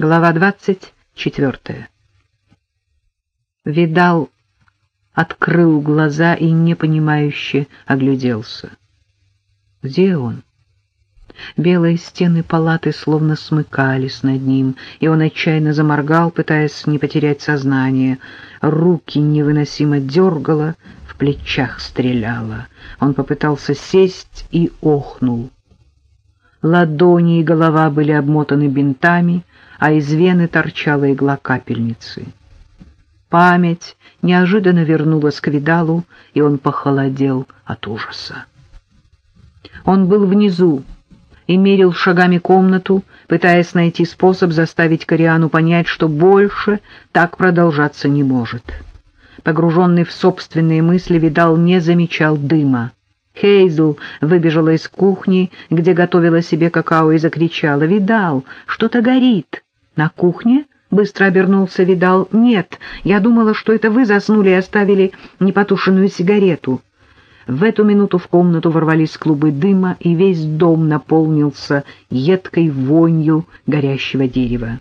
Глава двадцать четвертая. Видал, открыл глаза и непонимающе огляделся. Где он? Белые стены палаты словно смыкались над ним, и он отчаянно заморгал, пытаясь не потерять сознание. Руки невыносимо дергало, в плечах стреляло. Он попытался сесть и охнул. Ладони и голова были обмотаны бинтами, а из вены торчала игла капельницы. Память неожиданно вернулась к Видалу, и он похолодел от ужаса. Он был внизу и мерил шагами комнату, пытаясь найти способ заставить Кориану понять, что больше так продолжаться не может. Погруженный в собственные мысли, Видал не замечал дыма. Хейзл выбежала из кухни, где готовила себе какао, и закричала. «Видал, что-то горит!» «На кухне?» — быстро обернулся Видал. «Нет, я думала, что это вы заснули и оставили непотушенную сигарету». В эту минуту в комнату ворвались клубы дыма, и весь дом наполнился едкой вонью горящего дерева.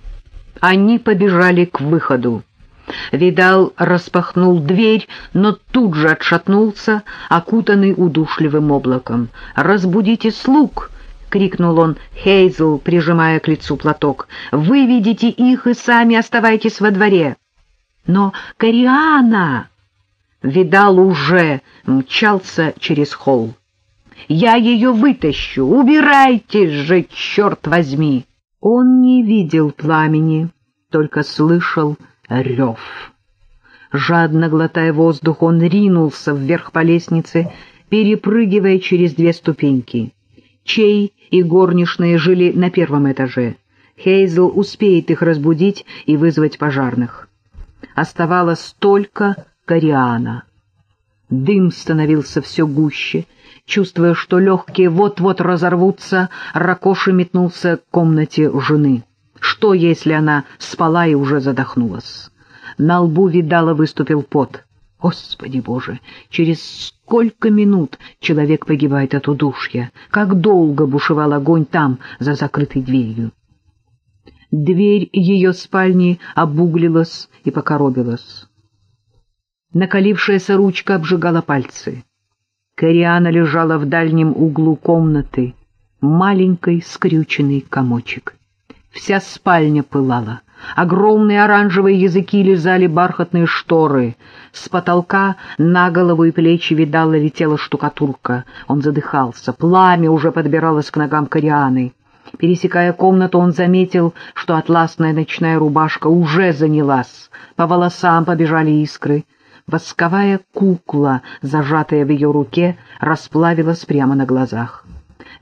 Они побежали к выходу. Видал распахнул дверь, но тут же отшатнулся, окутанный удушливым облаком. «Разбудите слуг!» — крикнул он Хейзл, прижимая к лицу платок. «Выведите их и сами оставайтесь во дворе!» «Но Кориана!» Видал уже мчался через холл. «Я ее вытащу! Убирайтесь же, черт возьми!» Он не видел пламени, только слышал рев. Жадно глотая воздух, он ринулся вверх по лестнице, перепрыгивая через две ступеньки. Чей и горничные жили на первом этаже. Хейзл успеет их разбудить и вызвать пожарных. Оставалось только Кориана. Дым становился все гуще. Чувствуя, что легкие вот-вот разорвутся, Ракоши метнулся к комнате жены. Что, если она спала и уже задохнулась? На лбу видала выступил пот. Господи Боже, через сколько минут человек погибает от удушья? Как долго бушевал огонь там, за закрытой дверью? Дверь ее спальни обуглилась и покоробилась. Накалившаяся ручка обжигала пальцы. Кориана лежала в дальнем углу комнаты, маленький скрюченный комочек. Вся спальня пылала. Огромные оранжевые языки лизали бархатные шторы. С потолка на голову и плечи, видала, летела штукатурка. Он задыхался. Пламя уже подбиралось к ногам Корианы. Пересекая комнату, он заметил, что атласная ночная рубашка уже занялась. По волосам побежали искры. Восковая кукла, зажатая в ее руке, расплавилась прямо на глазах.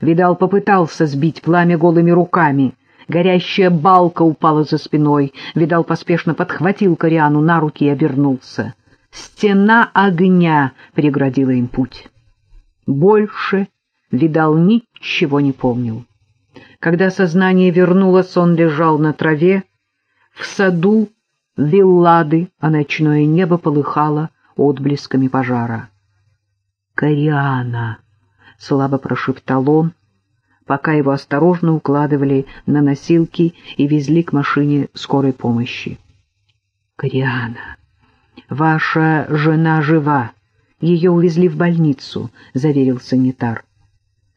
Видал попытался сбить пламя голыми руками — Горящая балка упала за спиной. Видал поспешно подхватил Кориану на руки и обернулся. Стена огня преградила им путь. Больше Видал ничего не помнил. Когда сознание вернулось, он лежал на траве. В саду виллады, а ночное небо полыхало отблесками пожара. «Кориана!» — слабо прошептал он, пока его осторожно укладывали на носилки и везли к машине скорой помощи. «Кориана, ваша жена жива. Ее увезли в больницу», — заверил санитар.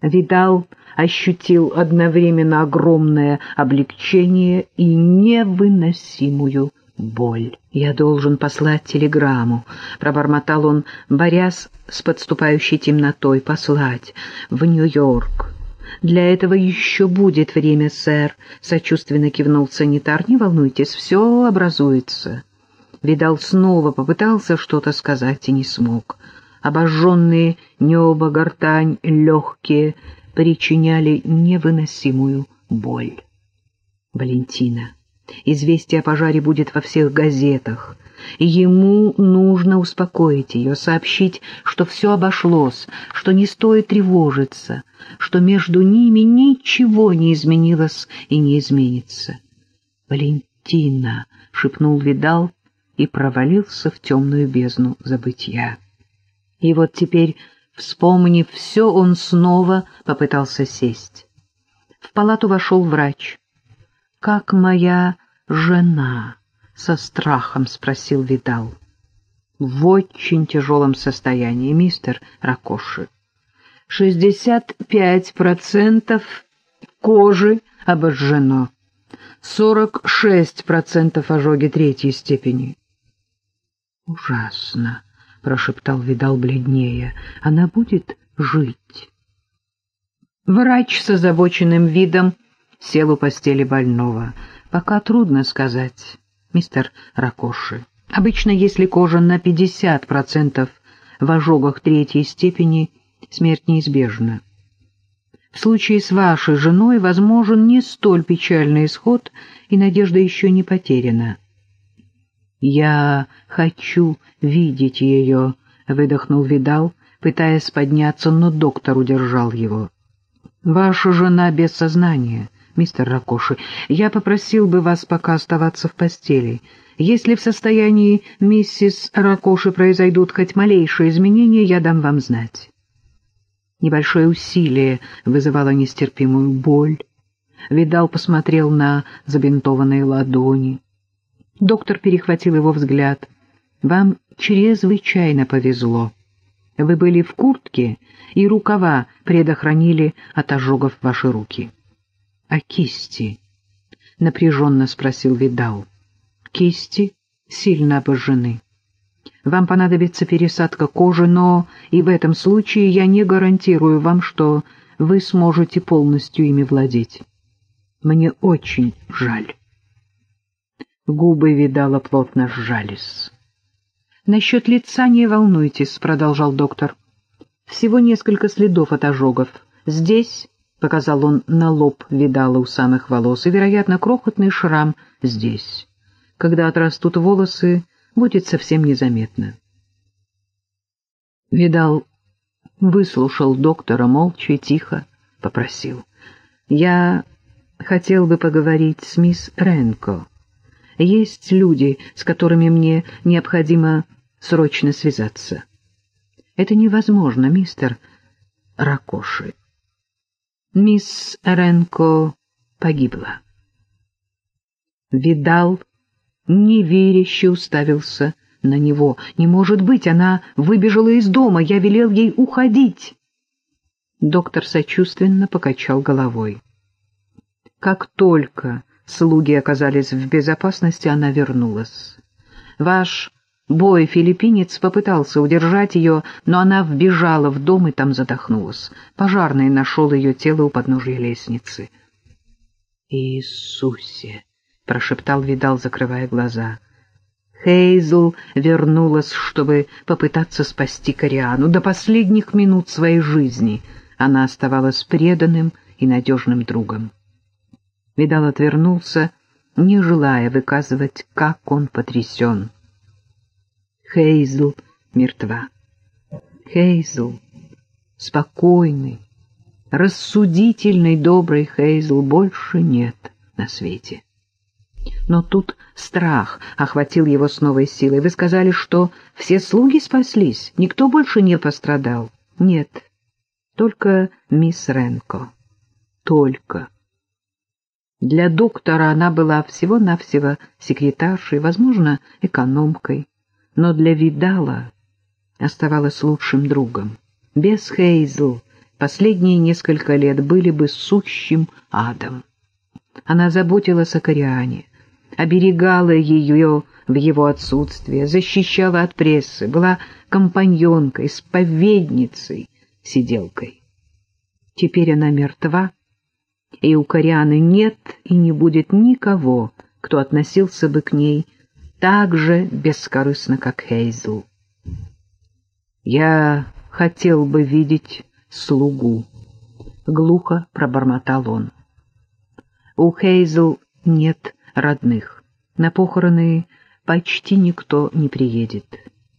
Видал ощутил одновременно огромное облегчение и невыносимую боль. «Я должен послать телеграмму», — пробормотал он, борясь с подступающей темнотой, «послать в Нью-Йорк». Для этого еще будет время, сэр, — сочувственно кивнул санитар. Не волнуйтесь, все образуется. Видал, снова попытался что-то сказать и не смог. Обожженные небо, гортань, легкие причиняли невыносимую боль. Валентина. Известие о пожаре будет во всех газетах. Ему нужно успокоить ее, сообщить, что все обошлось, что не стоит тревожиться, что между ними ничего не изменилось и не изменится. «Валентина!» — шепнул Видал и провалился в темную бездну забытья. И вот теперь, вспомнив все, он снова попытался сесть. В палату вошел врач. «Как моя жена?» — со страхом спросил Видал. «В очень тяжелом состоянии, мистер Ракоши. Шестьдесят пять процентов кожи обожжено, сорок шесть процентов ожоги третьей степени». «Ужасно!» — прошептал Видал бледнее. «Она будет жить?» Врач с озабоченным видом сел у постели больного. «Пока трудно сказать, мистер Ракоши. Обычно, если кожа на 50% в ожогах третьей степени, смерть неизбежна. В случае с вашей женой возможен не столь печальный исход, и надежда еще не потеряна». «Я хочу видеть ее», — выдохнул Видал, пытаясь подняться, но доктор удержал его. Ваша жена без сознания, мистер Ракоши. Я попросил бы вас пока оставаться в постели. Если в состоянии миссис Ракоши произойдут хоть малейшие изменения, я дам вам знать. Небольшое усилие вызывало нестерпимую боль. Видал посмотрел на забинтованные ладони. Доктор перехватил его взгляд. «Вам чрезвычайно повезло». Вы были в куртке, и рукава предохранили от ожогов ваши руки. — А кисти? — напряженно спросил Видал. — Кисти сильно обожжены. Вам понадобится пересадка кожи, но и в этом случае я не гарантирую вам, что вы сможете полностью ими владеть. Мне очень жаль. Губы Видала плотно сжались. «Насчет лица не волнуйтесь», — продолжал доктор. «Всего несколько следов от ожогов. Здесь...» — показал он на лоб видала у самых волос, и, вероятно, крохотный шрам здесь. Когда отрастут волосы, будет совсем незаметно. Видал выслушал доктора молча и тихо попросил. «Я хотел бы поговорить с мисс Ренко. Есть люди, с которыми мне необходимо срочно связаться. Это невозможно, мистер Ракоши. Мисс Ренко погибла. Видал, неверяще уставился на него. Не может быть, она выбежала из дома, я велел ей уходить. Доктор сочувственно покачал головой. Как только слуги оказались в безопасности, она вернулась. Ваш Бой-филиппинец попытался удержать ее, но она вбежала в дом и там задохнулась. Пожарный нашел ее тело у подножия лестницы. «Иисусе!» — прошептал Видал, закрывая глаза. Хейзл вернулась, чтобы попытаться спасти Кориану. До последних минут своей жизни она оставалась преданным и надежным другом. Видал отвернулся, не желая выказывать, как он потрясен. Хейзл мертва. Хейзл, спокойный, рассудительный, добрый Хейзл больше нет на свете. Но тут страх охватил его с новой силой. Вы сказали, что все слуги спаслись, никто больше не пострадал. Нет, только мисс Ренко. Только. Для доктора она была всего-навсего секретаршей, возможно, экономкой но для Видала оставалась лучшим другом. Без Хейзл последние несколько лет были бы сущим адом. Она заботилась о Кориане, оберегала ее в его отсутствие, защищала от прессы, была компаньонкой, споведницей, сиделкой. Теперь она мертва, и у Корианы нет и не будет никого, кто относился бы к ней так же бескорыстно, как Хейзл. «Я хотел бы видеть слугу», — глухо пробормотал он. «У Хейзл нет родных. На похороны почти никто не приедет.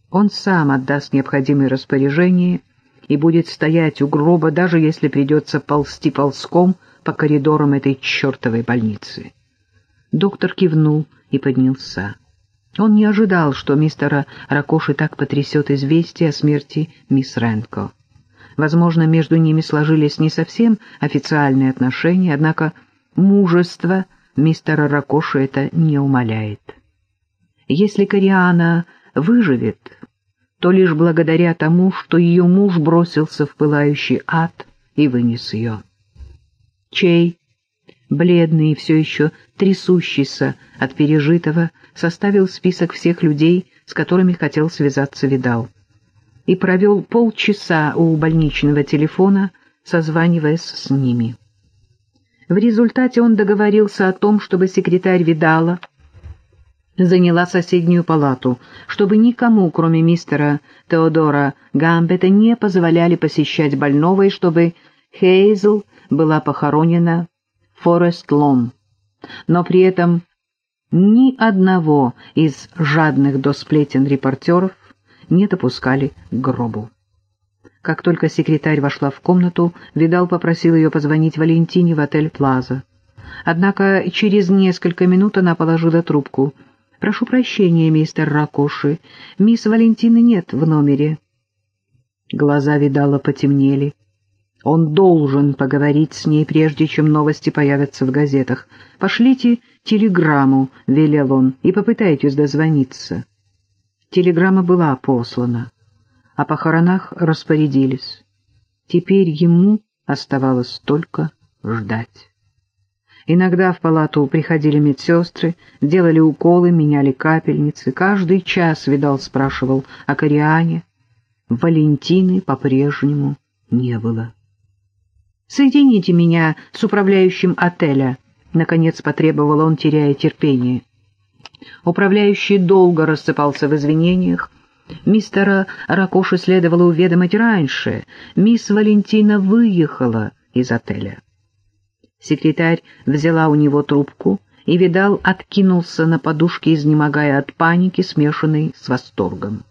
Он сам отдаст необходимые распоряжения и будет стоять у гроба, даже если придется ползти ползком по коридорам этой чертовой больницы». Доктор кивнул и поднялся. Он не ожидал, что мистера Ракоши так потрясет известие о смерти мисс Ренко. Возможно, между ними сложились не совсем официальные отношения, однако мужество мистера Ракоши это не умаляет. Если Кориана выживет, то лишь благодаря тому, что ее муж бросился в пылающий ад и вынес ее. Чей, бледный и все еще трясущийся от пережитого, составил список всех людей, с которыми хотел связаться Видал, и провел полчаса у больничного телефона, созваниваясь с ними. В результате он договорился о том, чтобы секретарь Видала заняла соседнюю палату, чтобы никому, кроме мистера Теодора Гамбета, не позволяли посещать больного, и чтобы Хейзл была похоронена в Форест-Лон. Но при этом ни одного из жадных до сплетен репортеров не допускали к гробу. Как только секретарь вошла в комнату, Видал попросил ее позвонить Валентине в отель «Плаза». Однако через несколько минут она положила трубку. «Прошу прощения, мистер Ракоши, мисс Валентины нет в номере». Глаза Видала потемнели. Он должен поговорить с ней, прежде чем новости появятся в газетах. «Пошлите телеграмму», — велел он, — «и попытайтесь дозвониться». Телеграмма была послана о похоронах распорядились. Теперь ему оставалось только ждать. Иногда в палату приходили медсестры, делали уколы, меняли капельницы. Каждый час, видал, спрашивал о Кориане. Валентины по-прежнему не было. «Соедините меня с управляющим отеля», — наконец потребовал он, теряя терпение. Управляющий долго рассыпался в извинениях, Мистера Ракоши следовало уведомить раньше. Мисс Валентина выехала из отеля. Секретарь взяла у него трубку, и Видал откинулся на подушке, изнемогая от паники, смешанной с восторгом.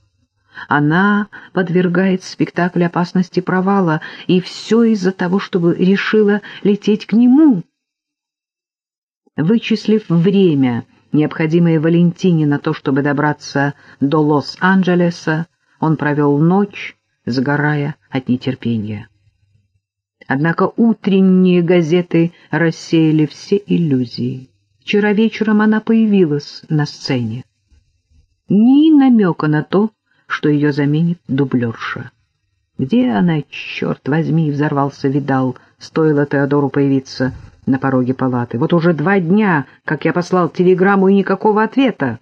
Она подвергает спектакль опасности провала, и все из-за того, чтобы решила лететь к нему. Вычислив время, необходимое Валентине на то, чтобы добраться до Лос-Анджелеса, он провел ночь, сгорая от нетерпения. Однако утренние газеты рассеяли все иллюзии. Вчера вечером она появилась на сцене. Ни намека на то, что ее заменит дублерша. Где она, черт возьми, взорвался Видал, стоило Теодору появиться на пороге палаты. Вот уже два дня, как я послал телеграмму, и никакого ответа.